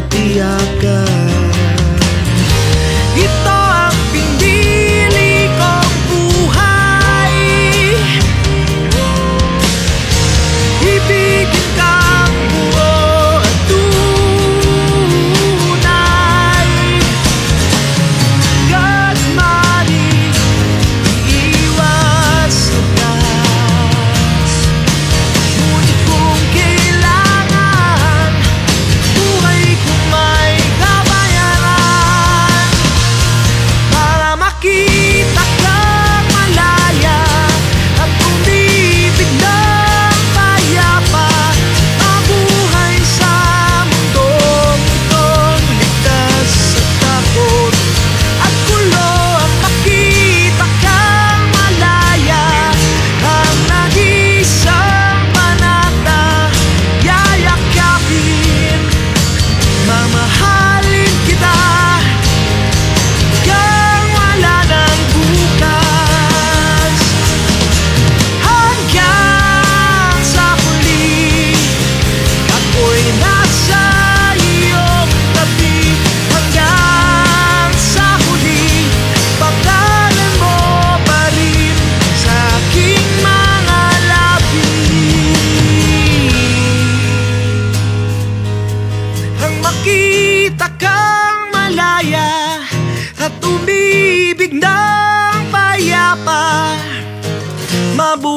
katiyakan Ito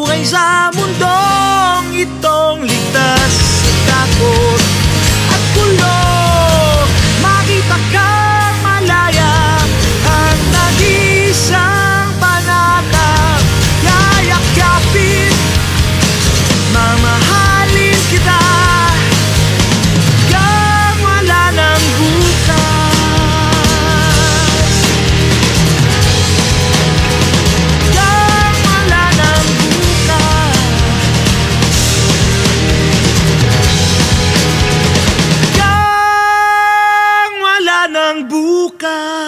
Mabuhay sa mundong Bukas